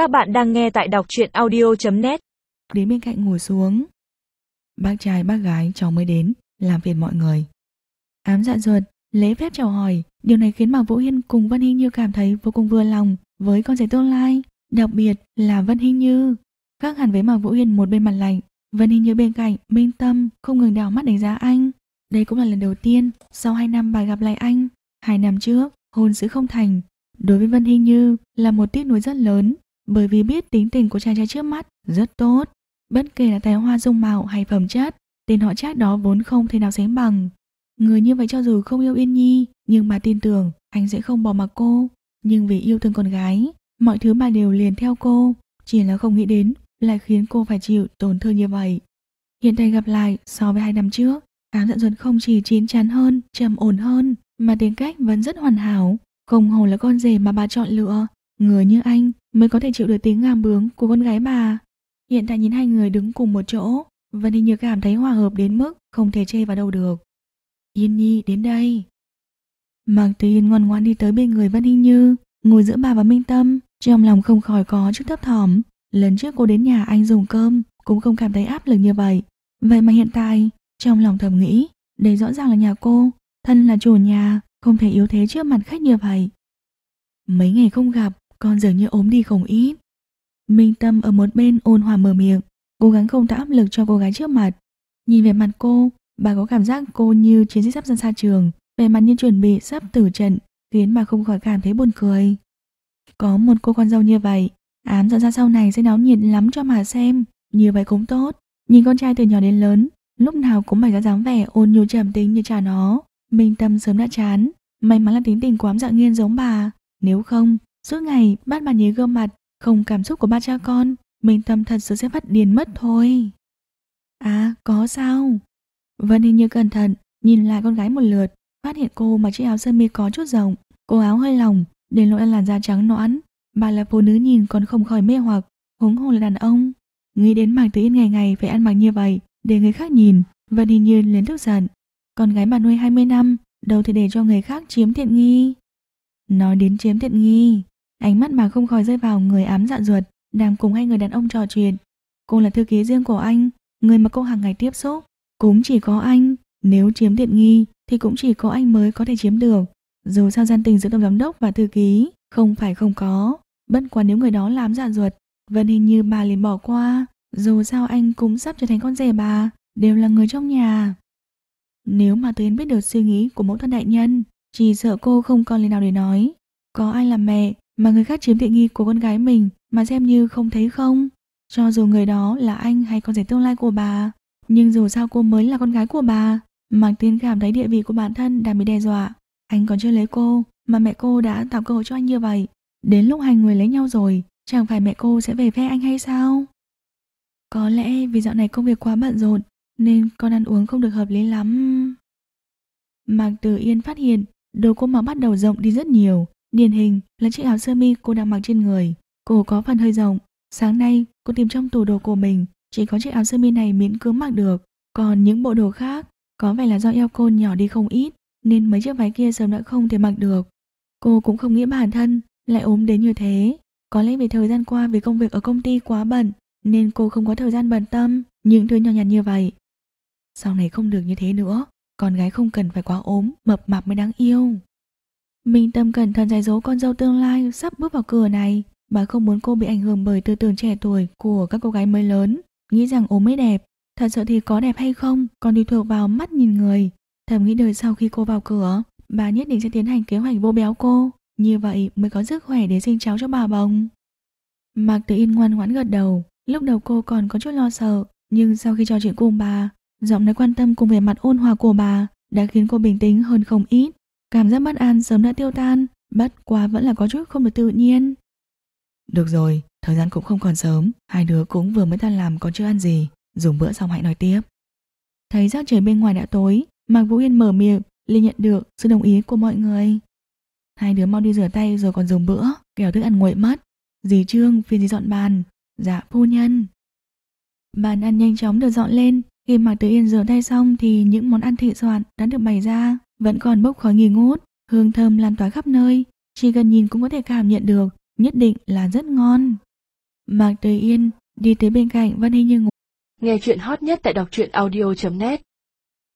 Các bạn đang nghe tại đọc truyện audio.net Đến bên cạnh ngồi xuống. Bác trai bác gái cháu mới đến. Làm phiền mọi người. Ám dạ ruột, lễ phép chào hỏi. Điều này khiến Mạc Vũ Hiên cùng Vân Hinh Như cảm thấy vô cùng vừa lòng Với con rể tương lai. Đặc biệt là Vân Hinh Như. Khác hẳn với Mạc Vũ Hiên một bên mặt lạnh Vân Hinh Như bên cạnh, minh tâm Không ngừng đảo mắt đánh giá anh. Đây cũng là lần đầu tiên Sau 2 năm bà gặp lại anh. Hai năm trước, hôn sự không thành. Đối với Vân Hinh Như là một tiếc nuối rất lớn bởi vì biết tính tình của chàng trai trước mắt rất tốt. Bất kể là tài hoa dung mạo hay phẩm chất, tên họ Trác đó vốn không thể nào sánh bằng. Người như vậy cho dù không yêu Yên Nhi, nhưng bà tin tưởng anh sẽ không bỏ mặc cô. Nhưng vì yêu thương con gái, mọi thứ bà đều liền theo cô, chỉ là không nghĩ đến lại khiến cô phải chịu tổn thương như vậy. Hiện tại gặp lại so với hai năm trước, Ám Dận Duật không chỉ chín chắn hơn, trầm ổn hơn, mà tính cách vẫn rất hoàn hảo, không hồ là con rể mà bà chọn lựa. Người như anh mới có thể chịu được tiếng ngàm bướng của con gái bà. Hiện tại nhìn hai người đứng cùng một chỗ, Vân Hình Như cảm thấy hòa hợp đến mức không thể chê vào đâu được. Yên Nhi đến đây. Mạc Tử Yên ngoan ngoãn đi tới bên người Vân Hình Như, ngồi giữa bà và Minh Tâm, trong lòng không khỏi có chút thấp thỏm. Lần trước cô đến nhà anh dùng cơm, cũng không cảm thấy áp lực như vậy. Vậy mà hiện tại, trong lòng thầm nghĩ, đây rõ ràng là nhà cô, thân là chủ nhà, không thể yếu thế trước mặt khách như vậy. Mấy ngày không gặp, con dường như ốm đi không ít. Minh Tâm ở một bên ôn hòa mở miệng, cố gắng không tạo áp lực cho cô gái trước mặt. Nhìn về mặt cô, bà có cảm giác cô như chiến sĩ sắp ra xa trường, về mặt như chuẩn bị sắp tử trận, khiến bà không khỏi cảm thấy buồn cười. Có một cô con dâu như vậy, ám dẫn ra sau này sẽ náo nhiệt lắm cho mà xem, như vậy cũng tốt. Nhìn con trai từ nhỏ đến lớn, lúc nào cũng bày ra dáng vẻ ôn nhu trầm tính như cha nó. Minh Tâm sớm đã chán, may mắn là tính tình quá dạng nghiên giống bà, nếu không Suốt ngày bắt bà nhớ gương mặt, Không cảm xúc của ba cha con, mình Tâm thật sự sẽ phát điên mất thôi. À có sao? Vân hình như cẩn thận, Nhìn lại con gái một lượt, Phát hiện cô mặc chiếc áo sơ mi có chút rộng, Cô áo hơi lỏng Đến lỗi làn da trắng nõn. Bà là phụ nữ nhìn còn không khỏi mê hoặc, Huống hồ là đàn ông. Nghĩ đến Mạc Tử Yên ngày ngày phải ăn mặc như vậy, Để người khác nhìn, Vân hình như liền tức giận. Con gái bà nuôi 20 năm, Đâu thể để cho người khác chiếm tiện nghi? Nói đến chiếm tiện nghi Ánh mắt bà không khỏi rơi vào người ám dạ ruột, Đang cùng hai người đàn ông trò chuyện. Cô là thư ký riêng của anh, Người mà cô hàng ngày tiếp xúc. Cũng chỉ có anh, Nếu chiếm tiện nghi, Thì cũng chỉ có anh mới có thể chiếm được. Dù sao gian tình giữa tổng giám đốc và thư ký, Không phải không có. Bất quá nếu người đó làm dạ ruột, Vẫn hình như bà liền bỏ qua. Dù sao anh cũng sắp trở thành con rể bà, Đều là người trong nhà. Nếu mà Tuyến biết được suy nghĩ của mẫu thân đại nhân, Chỉ sợ cô không còn lời nào để nói. Có ai làm mẹ mà người khác chiếm tiện nghi của con gái mình mà xem như không thấy không? Cho dù người đó là anh hay con rể tương lai của bà, nhưng dù sao cô mới là con gái của bà. Mạc Tiên cảm thấy địa vị của bản thân đang bị đe dọa. Anh còn chưa lấy cô, mà mẹ cô đã tạo cơ hội cho anh như vậy. Đến lúc hai người lấy nhau rồi, chẳng phải mẹ cô sẽ về phe anh hay sao? Có lẽ vì dạo này công việc quá bận rộn, nên con ăn uống không được hợp lý lắm. Mạc Tử Yên phát hiện, đồ cô mà bắt đầu rộng đi rất nhiều, Điển hình là chiếc áo sơ mi cô đang mặc trên người. Cổ có phần hơi rộng. Sáng nay cô tìm trong tủ đồ của mình, chỉ có chiếc áo sơ mi này miễn cưỡng mặc được. Còn những bộ đồ khác, có vẻ là do eo cô nhỏ đi không ít, nên mấy chiếc váy kia sớm đã không thể mặc được. Cô cũng không nghĩ bản thân lại ốm đến như thế. Có lẽ vì thời gian qua vì công việc ở công ty quá bận, nên cô không có thời gian bận tâm những thứ nhỏ nhặt như vậy. Sau này không được như thế nữa, con gái không cần phải quá ốm, mập mạp mới đáng yêu. Minh Tâm cẩn thận dạy dỗ con dâu tương lai sắp bước vào cửa này. Bà không muốn cô bị ảnh hưởng bởi tư tưởng trẻ tuổi của các cô gái mới lớn, nghĩ rằng ốm mới đẹp. Thật sự thì có đẹp hay không còn tùy thuộc vào mắt nhìn người. Thầm nghĩ đời sau khi cô vào cửa, bà nhất định sẽ tiến hành kế hoạch vô béo cô. Như vậy mới có sức khỏe để sinh cháu cho bà bồng. Mạc Tử Yên ngoan ngoãn gật đầu. Lúc đầu cô còn có chút lo sợ, nhưng sau khi trò chuyện cùng bà, giọng nói quan tâm cùng về mặt ôn hòa của bà đã khiến cô bình tĩnh hơn không ít. Cảm giác bất an sớm đã tiêu tan, bất quá vẫn là có chút không được tự nhiên. Được rồi, thời gian cũng không còn sớm, hai đứa cũng vừa mới tan làm còn chưa ăn gì, dùng bữa xong hãy nói tiếp. Thấy giác trời bên ngoài đã tối, Mạc Vũ Yên mở miệng, liền nhận được sự đồng ý của mọi người. Hai đứa mau đi rửa tay rồi còn dùng bữa, kẻo thức ăn nguội mất. Dì Trương phiền dì dọn bàn, dạ phu nhân. Bàn ăn nhanh chóng được dọn lên, khi Mạc Tử Yên rửa tay xong thì những món ăn thị soạn đã được bày ra vẫn còn bốc khói nghi ngút, hương thơm lan tỏa khắp nơi, chỉ cần nhìn cũng có thể cảm nhận được, nhất định là rất ngon. Mạc Tùy Yên đi tới bên cạnh Văn Hình Như ngủ. Nghe chuyện hot nhất tại đọc truyện audio.net